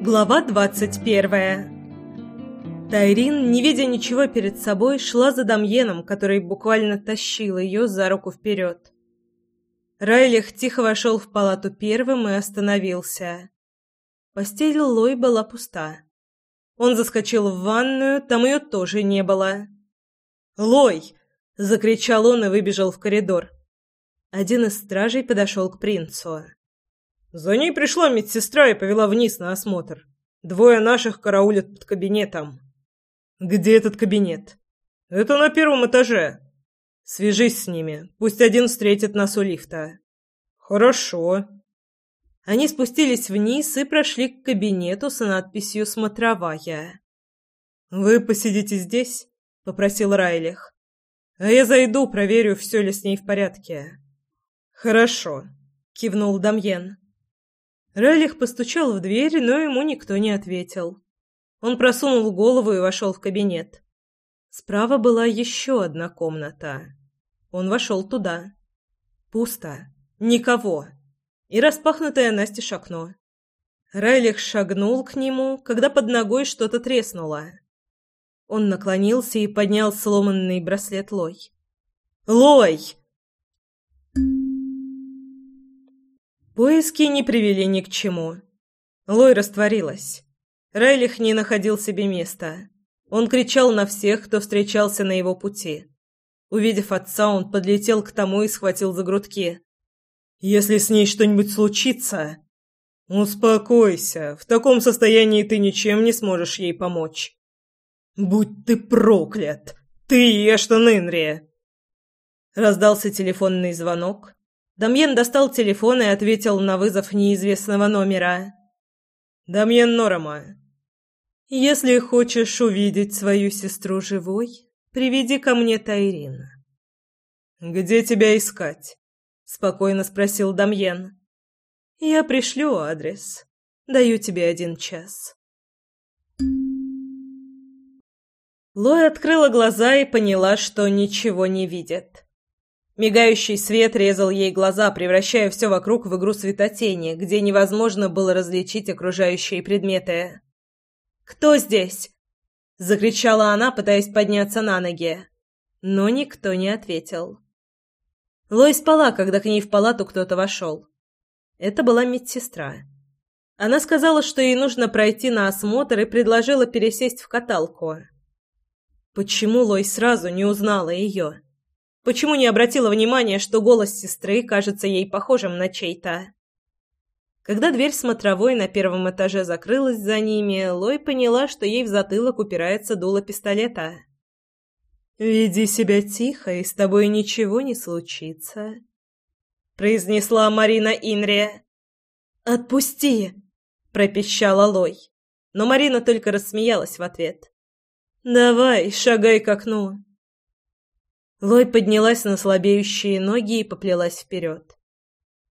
Глава двадцать первая Тайрин, не видя ничего перед собой, шла за Дамьеном, который буквально тащил ее за руку вперед. Райлих тихо вошел в палату первым и остановился. Постель Лой была пуста. Он заскочил в ванную, там ее тоже не было. «Лой!» — закричал он и выбежал в коридор. Один из стражей подошел к принцу. За ней пришла медсестра и повела вниз на осмотр. Двое наших караулят под кабинетом. Где этот кабинет? Это на первом этаже. Свяжись с ними. Пусть один встретит нас у лифта. Хорошо. Они спустились вниз и прошли к кабинету с надписью «Смотровая». «Вы посидите здесь?» — попросил Райлих. «А я зайду, проверю, все ли с ней в порядке». «Хорошо», — кивнул Дамьен. Райлих постучал в дверь, но ему никто не ответил. Он просунул голову и вошел в кабинет. Справа была еще одна комната. Он вошел туда. Пусто. Никого. И распахнутое настежь окно. Райлих шагнул к нему, когда под ногой что-то треснуло. Он наклонился и поднял сломанный браслет Лой. «Лой!» Поиски не привели ни к чему. Лой растворилась. Райлих не находил себе места. Он кричал на всех, кто встречался на его пути. Увидев отца, он подлетел к тому и схватил за грудки. «Если с ней что-нибудь случится...» «Успокойся. В таком состоянии ты ничем не сможешь ей помочь». «Будь ты проклят! Ты и Эштон Инри!» Раздался телефонный звонок, Дамьен достал телефон и ответил на вызов неизвестного номера. «Дамьен Норама, если хочешь увидеть свою сестру живой, приведи ко мне Тайрин». «Где тебя искать?» — спокойно спросил Дамьен. «Я пришлю адрес. Даю тебе один час». Лой открыла глаза и поняла, что ничего не видит. Мигающий свет резал ей глаза, превращая все вокруг в игру светотени, где невозможно было различить окружающие предметы. «Кто здесь?» — закричала она, пытаясь подняться на ноги. Но никто не ответил. Лой спала, когда к ней в палату кто-то вошел. Это была медсестра. Она сказала, что ей нужно пройти на осмотр и предложила пересесть в каталку. Почему Лой сразу не узнала ее? Почему не обратила внимания, что голос сестры кажется ей похожим на чей-то? Когда дверь смотровой на первом этаже закрылась за ними, Лой поняла, что ей в затылок упирается дуло пистолета. «Веди себя тихо, и с тобой ничего не случится», — произнесла Марина Инри. «Отпусти!» — пропищала Лой. Но Марина только рассмеялась в ответ. «Давай, шагай к окну. Лой поднялась на слабеющие ноги и поплелась вперед.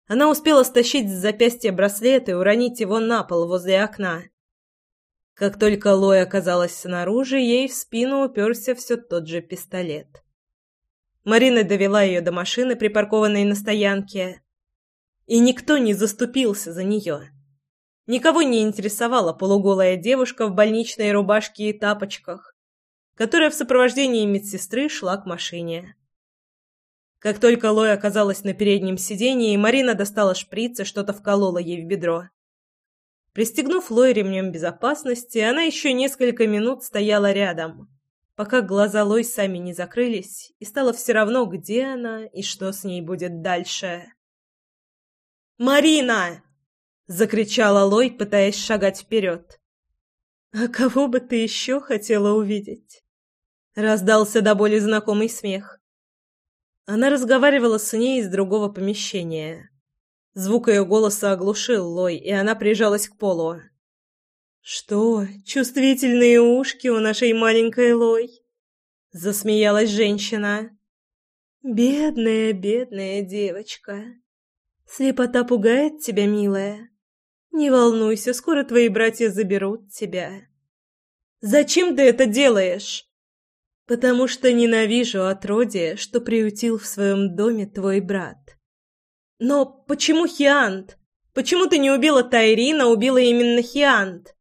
Она успела стащить с запястья браслет и уронить его на пол возле окна. Как только Лой оказалась снаружи, ей в спину уперся все тот же пистолет. Марина довела ее до машины, припаркованной на стоянке, и никто не заступился за нее. Никого не интересовала полуголая девушка в больничной рубашке и тапочках, которая в сопровождении медсестры шла к машине. Как только Лой оказалась на переднем сиденье, Марина достала шприц и что-то вколола ей в бедро. Пристегнув Лой ремнем безопасности, она еще несколько минут стояла рядом, пока глаза Лой сами не закрылись, и стало все равно, где она и что с ней будет дальше. «Марина!» — закричала Лой, пытаясь шагать вперед. «А кого бы ты еще хотела увидеть?» Раздался до боли знакомый смех. Она разговаривала с ней из другого помещения. Звук ее голоса оглушил Лой, и она прижалась к полу. «Что, чувствительные ушки у нашей маленькой Лой?» Засмеялась женщина. «Бедная, бедная девочка. Слепота пугает тебя, милая. Не волнуйся, скоро твои братья заберут тебя». «Зачем ты это делаешь?» Потому что ненавижу отродье, что приютил в своем доме твой брат. Но почему Хиант? Почему ты не убила Тайрина, убила именно Хиант?»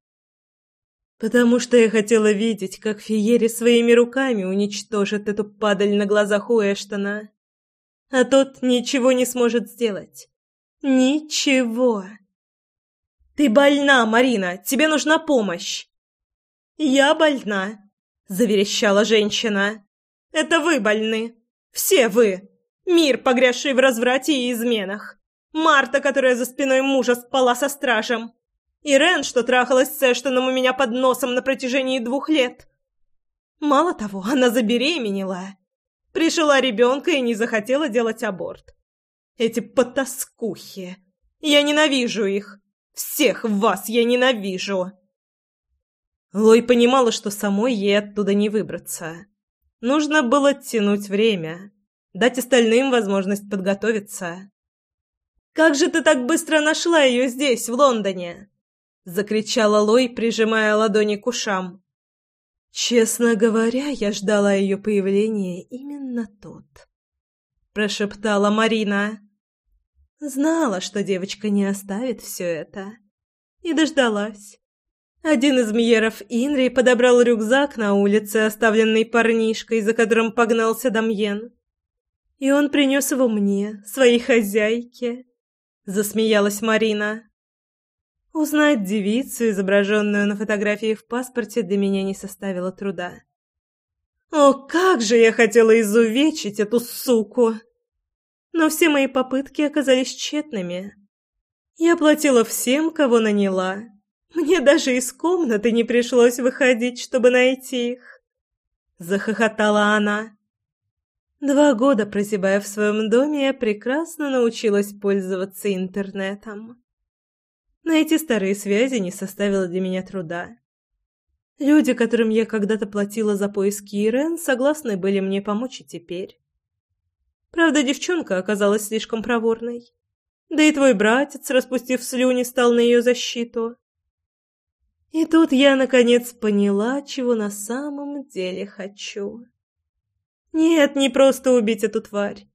«Потому что я хотела видеть, как Фиери своими руками уничтожит эту падаль на глазах у Эштона. А тот ничего не сможет сделать. Ничего!» «Ты больна, Марина! Тебе нужна помощь!» «Я больна!» — заверещала женщина. «Это вы больны! Все вы! Мир, погрязший в разврате и изменах! Марта, которая за спиной мужа спала со стражем! Ирен, что трахалась с Эштоном у меня под носом на протяжении двух лет! Мало того, она забеременела!» Пришила ребенка и не захотела делать аборт. Эти потаскухи. Я ненавижу их. Всех вас я ненавижу!» Лой понимала, что самой ей оттуда не выбраться. Нужно было тянуть время, дать остальным возможность подготовиться. «Как же ты так быстро нашла ее здесь, в Лондоне?» — закричала Лой, прижимая ладони к ушам. «Честно говоря, я ждала ее появления именно тут», — прошептала Марина. Знала, что девочка не оставит все это. И дождалась. Один из Мьеров Инри подобрал рюкзак на улице, оставленный парнишкой, за которым погнался Дамьен. И он принес его мне, своей хозяйке. Засмеялась Марина. Узнать девицу, изображенную на фотографии в паспорте, для меня не составило труда. О, как же я хотела изувечить эту суку! но все мои попытки оказались тщетными. Я платила всем, кого наняла. Мне даже из комнаты не пришлось выходить, чтобы найти их. Захохотала она. Два года прозябая в своем доме, я прекрасно научилась пользоваться интернетом. Найти старые связи не составило для меня труда. Люди, которым я когда-то платила за поиски Ирен, согласны были мне помочь и теперь. Правда, девчонка оказалась слишком проворной. Да и твой братец, распустив слюни, стал на ее защиту. И тут я, наконец, поняла, чего на самом деле хочу. Нет, не просто убить эту тварь.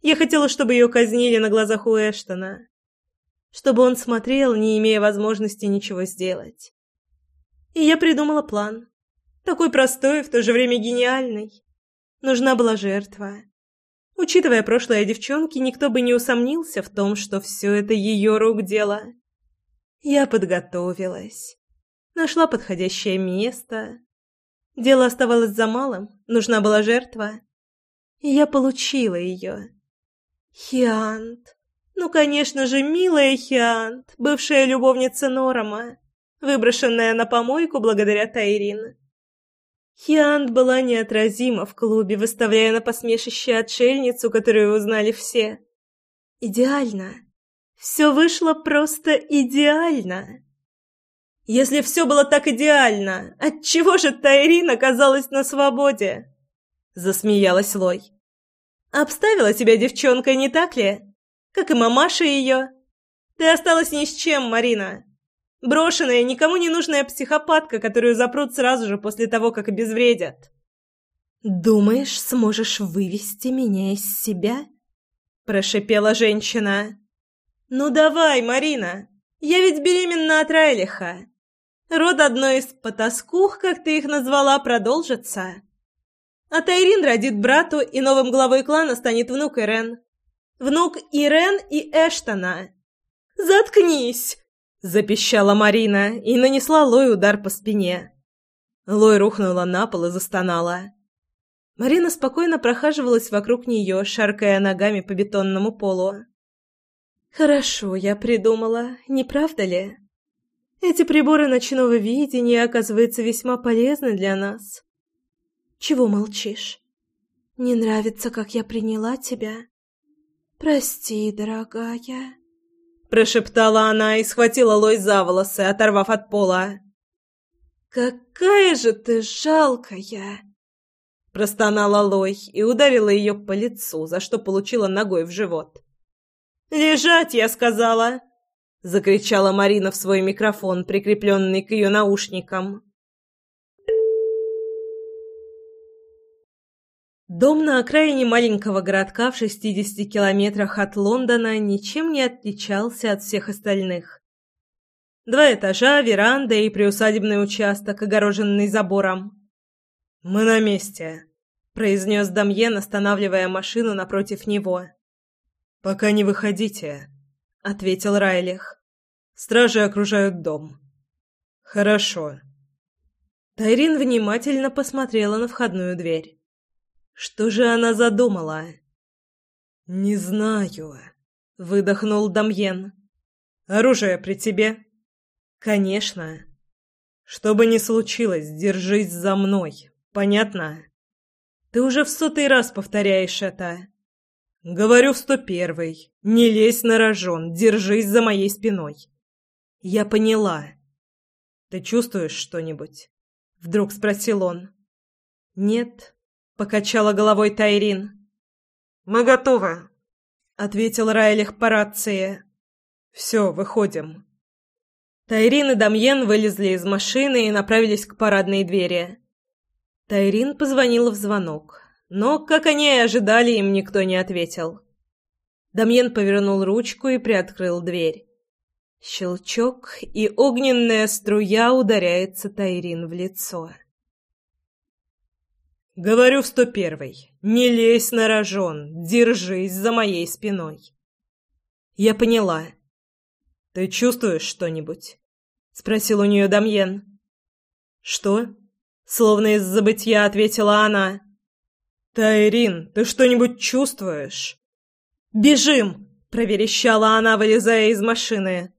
Я хотела, чтобы ее казнили на глазах у Эштона. Чтобы он смотрел, не имея возможности ничего сделать. И я придумала план. Такой простой в то же время гениальный. Нужна была жертва. Учитывая прошлое девчонки, никто бы не усомнился в том, что все это ее рук дело. Я подготовилась. Нашла подходящее место. Дело оставалось за малым, нужна была жертва. И я получила ее. Хиант. Ну, конечно же, милая Хиант, бывшая любовница Норома, выброшенная на помойку благодаря Тайрин. Хиант была неотразима в клубе, выставляя на посмешище отшельницу, которую узнали все. Идеально. Все вышло просто идеально. Если все было так идеально, отчего же Тайрин оказалась на свободе? Засмеялась Лой. Обставила тебя девчонка, не так ли? Как и мамаша ее. Ты осталась ни с чем, Марина. Брошенная, никому не нужная психопатка, которую запрут сразу же после того, как обезвредят. «Думаешь, сможешь вывести меня из себя?» – прошипела женщина. «Ну давай, Марина, я ведь беременна от Райлиха. Род одной из потаскух, как ты их назвала, продолжится. А Тайрин родит брату, и новым главой клана станет внук Ирен. Внук Ирен и Эштона. Заткнись!» Запищала Марина и нанесла Лой удар по спине. Лой рухнула на пол и застонала. Марина спокойно прохаживалась вокруг нее, шаркая ногами по бетонному полу. «Хорошо, я придумала, не правда ли? Эти приборы ночного видения, оказываются, весьма полезны для нас. Чего молчишь? Не нравится, как я приняла тебя? Прости, дорогая». Прошептала она и схватила Лой за волосы, оторвав от пола. «Какая же ты жалкая!» Простонала Лой и ударила ее по лицу, за что получила ногой в живот. «Лежать, я сказала!» Закричала Марина в свой микрофон, прикрепленный к ее наушникам. Дом на окраине маленького городка в 60 километрах от Лондона ничем не отличался от всех остальных. Два этажа, веранда и приусадебный участок, огороженный забором. «Мы на месте», — произнес Дамьен, останавливая машину напротив него. «Пока не выходите», — ответил Райлих. «Стражи окружают дом». «Хорошо». Тайрин внимательно посмотрела на входную дверь. Что же она задумала? «Не знаю», — выдохнул Дамьен. «Оружие при тебе?» «Конечно». «Что бы ни случилось, держись за мной. Понятно?» «Ты уже в сотый раз повторяешь это». «Говорю в сто первый. Не лезь на рожон, держись за моей спиной». «Я поняла». «Ты чувствуешь что-нибудь?» — вдруг спросил он. «Нет», покачала головой Тайрин. Мы готовы, ответил Райлих по рации. Все, выходим. Тайрин и Дамьен вылезли из машины и направились к парадной двери. Тайрин позвонила в звонок, но, как они и ожидали, им никто не ответил. Дамьен повернул ручку и приоткрыл дверь. Щелчок, и огненная струя ударяется Тайрин в лицо. «Говорю в сто первый. Не лезь на рожон. Держись за моей спиной». «Я поняла». «Ты чувствуешь что-нибудь?» — спросил у нее Дамьен. «Что?» — словно из забытья ответила она. «Тайрин, ты что-нибудь чувствуешь?» «Бежим!» — проверещала она, вылезая из машины.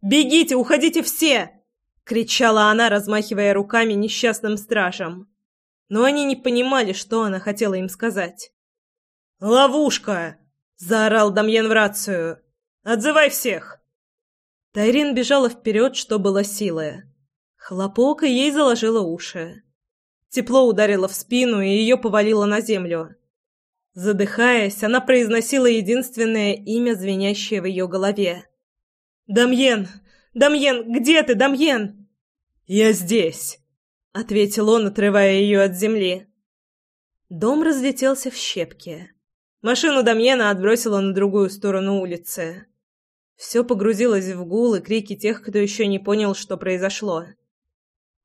«Бегите, уходите все!» — кричала она, размахивая руками несчастным стражам но они не понимали, что она хотела им сказать. «Ловушка!» — заорал Дамьен в рацию. «Отзывай всех!» Тайрин бежала вперед, что было силы. Хлопок, и ей заложило уши. Тепло ударило в спину, и ее повалило на землю. Задыхаясь, она произносила единственное имя, звенящее в ее голове. «Дамьен! Дамьен! Где ты, Дамьен?» «Я здесь!» — ответил он, отрывая ее от земли. Дом разлетелся в щепки. Машину Дамьена отбросило на другую сторону улицы. Все погрузилось в гул и крики тех, кто еще не понял, что произошло.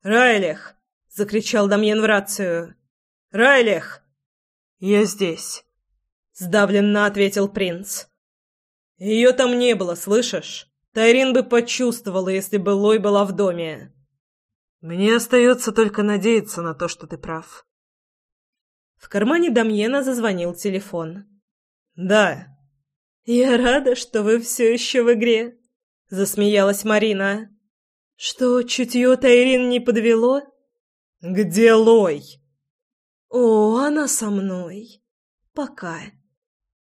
«Райлих!» — закричал Дамьен в рацию. «Райлих!» «Я здесь», — сдавленно ответил принц. «Ее там не было, слышишь? Тайрин бы почувствовала, если бы Лой была в доме». Мне остается только надеяться на то, что ты прав. В кармане Дамьена зазвонил телефон. «Да». «Я рада, что вы все еще в игре», — засмеялась Марина. «Что, чутье Тайрин не подвело?» «Где Лой?» «О, она со мной. Пока.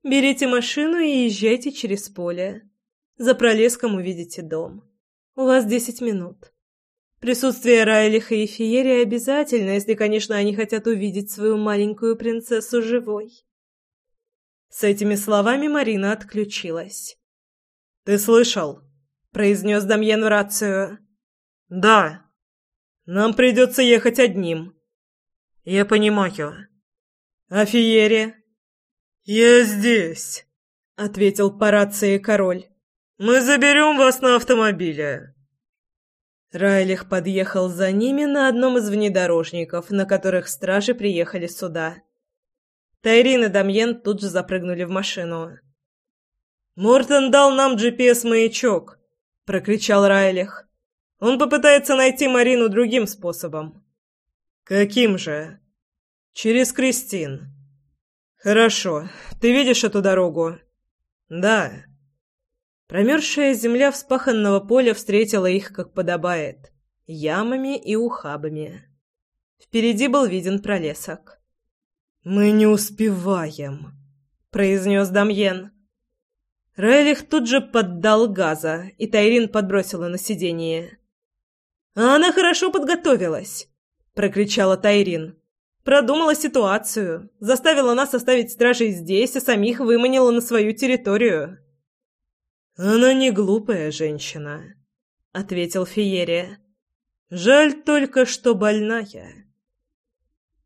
Берите машину и езжайте через поле. За пролеском увидите дом. У вас десять минут». Присутствие Райлиха и Фиери обязательно, если, конечно, они хотят увидеть свою маленькую принцессу живой. С этими словами Марина отключилась. «Ты слышал?» — произнес Дамьен в рацию. «Да. Нам придется ехать одним». «Я понимаю». «А Фиере?» «Я здесь», — ответил по рации король. «Мы заберем вас на автомобиле». Райлих подъехал за ними на одном из внедорожников, на которых стражи приехали сюда. Тайрин и Дамьен тут же запрыгнули в машину. «Мортон дал нам GPS-маячок!» — прокричал Райлих. «Он попытается найти Марину другим способом». «Каким же?» «Через Кристин». «Хорошо. Ты видишь эту дорогу?» «Да». Промерзшая земля вспаханного поля встретила их, как подобает, ямами и ухабами. Впереди был виден пролесок. «Мы не успеваем», — произнес Дамьен. Райлих тут же поддал газа, и Тайрин подбросила на сиденье. «А она хорошо подготовилась», — прокричала Тайрин. «Продумала ситуацию, заставила нас оставить стражей здесь, а самих выманила на свою территорию». «Она не глупая женщина», — ответил Фиерия. «Жаль только, что больная».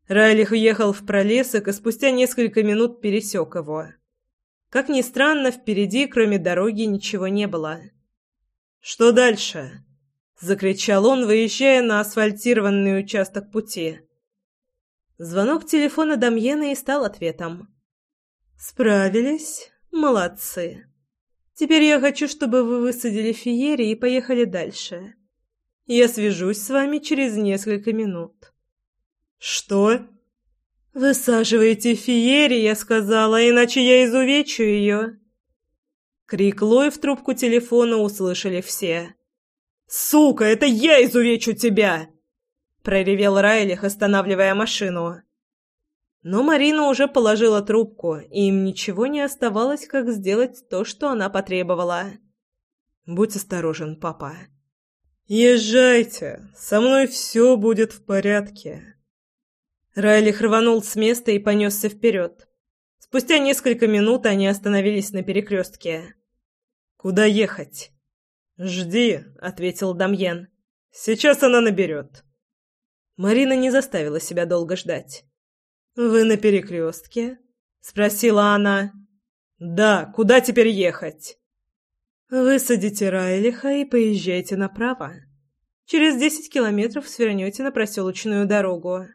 Райлих уехал в пролесок и спустя несколько минут пересек его. Как ни странно, впереди, кроме дороги, ничего не было. «Что дальше?» — закричал он, выезжая на асфальтированный участок пути. Звонок телефона Дамьена и стал ответом. «Справились? Молодцы. Теперь я хочу, чтобы вы высадили Фиери и поехали дальше. Я свяжусь с вами через несколько минут». «Что?» «Высаживайте Фиери, я сказала, иначе я изувечу ее». Крик Лой в трубку телефона услышали все. «Сука, это я изувечу тебя!» проревел Райлих, останавливая машину. Но Марина уже положила трубку, и им ничего не оставалось, как сделать то, что она потребовала. «Будь осторожен, папа». «Езжайте, со мной все будет в порядке». Райлих рванул с места и понесся вперед. Спустя несколько минут они остановились на перекрестке. «Куда ехать?» «Жди», — ответил Дамьен. «Сейчас она наберет». Марина не заставила себя долго ждать. «Вы на перекрестке?» — спросила она. «Да, куда теперь ехать?» «Высадите Райлиха и поезжайте направо. Через десять километров свернете на проселочную дорогу».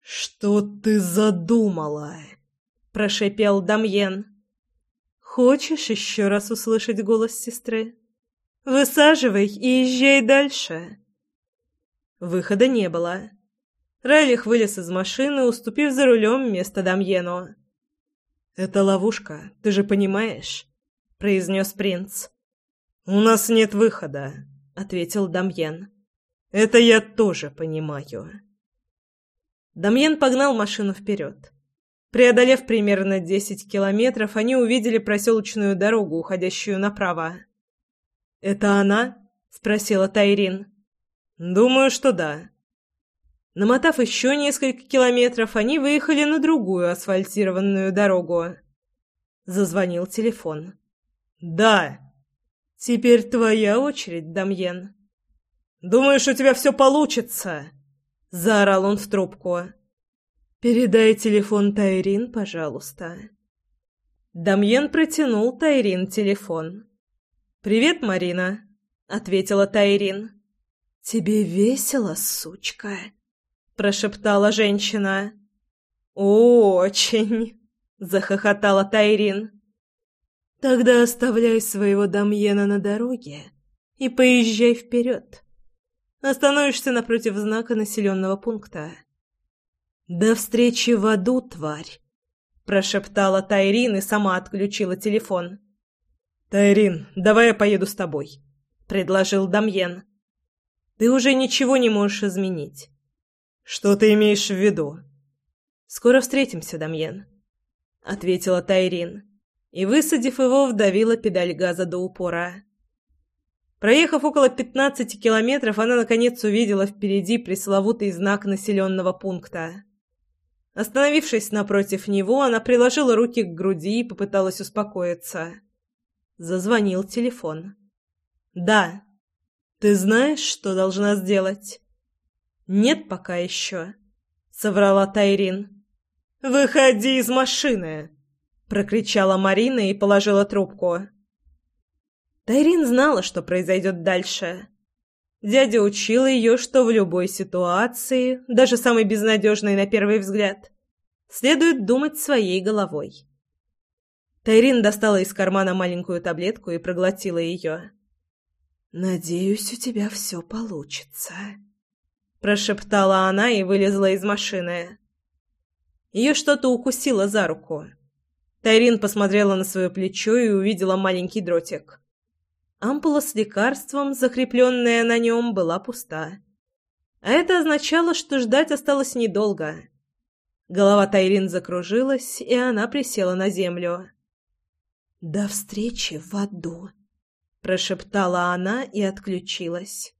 «Что ты задумала?» — прошепел Дамьен. «Хочешь еще раз услышать голос сестры? Высаживай и езжай дальше». Выхода не было. Райлих вылез из машины, уступив за рулем место Дамьену. «Это ловушка, ты же понимаешь?» — произнес принц. «У нас нет выхода», — ответил Дамьен. «Это я тоже понимаю». Дамьен погнал машину вперед. Преодолев примерно десять километров, они увидели проселочную дорогу, уходящую направо. «Это она?» — спросила Тайрин. «Думаю, что да». Намотав еще несколько километров, они выехали на другую асфальтированную дорогу. Зазвонил телефон. «Да». «Теперь твоя очередь, Дамьен». «Думаешь, у тебя все получится?» — заорал он в трубку. «Передай телефон Тайрин, пожалуйста». Дамьен протянул Тайрин телефон. «Привет, Марина», — ответила Тайрин. «Тебе весело, сучка?» — прошептала женщина. «Очень!» — захохотала Тайрин. «Тогда оставляй своего Дамьена на дороге и поезжай вперед. Остановишься напротив знака населенного пункта». «До встречи в аду, тварь!» — прошептала Тайрин и сама отключила телефон. «Тайрин, давай я поеду с тобой», — предложил Дамьен. Ты уже ничего не можешь изменить. Что ты имеешь в виду? Скоро встретимся, Дамьен, ответила Тайрин и, высадив его, вдавила педаль газа до упора. Проехав около пятнадцати километров, она наконец увидела впереди пресловутый знак населенного пункта. Остановившись напротив него, она приложила руки к груди и попыталась успокоиться. Зазвонил телефон. «Да», ты знаешь, что должна сделать? Нет пока еще, соврала Тайрин. Выходи из машины, прокричала Марина и положила трубку. Тайрин знала, что произойдет дальше. Дядя учил ее, что в любой ситуации, даже самой безнадежной на первый взгляд, следует думать своей головой. Тайрин достала из кармана маленькую таблетку и проглотила ее. «Надеюсь, у тебя все получится», — прошептала она и вылезла из машины. Ее что-то укусило за руку. Тайрин посмотрела на свое плечо и увидела маленький дротик. Ампула с лекарством, закрепленная на нем, была пуста. А это означало, что ждать осталось недолго. Голова Тайрин закружилась, и она присела на землю. «До встречи в аду!» прошептала она и отключилась.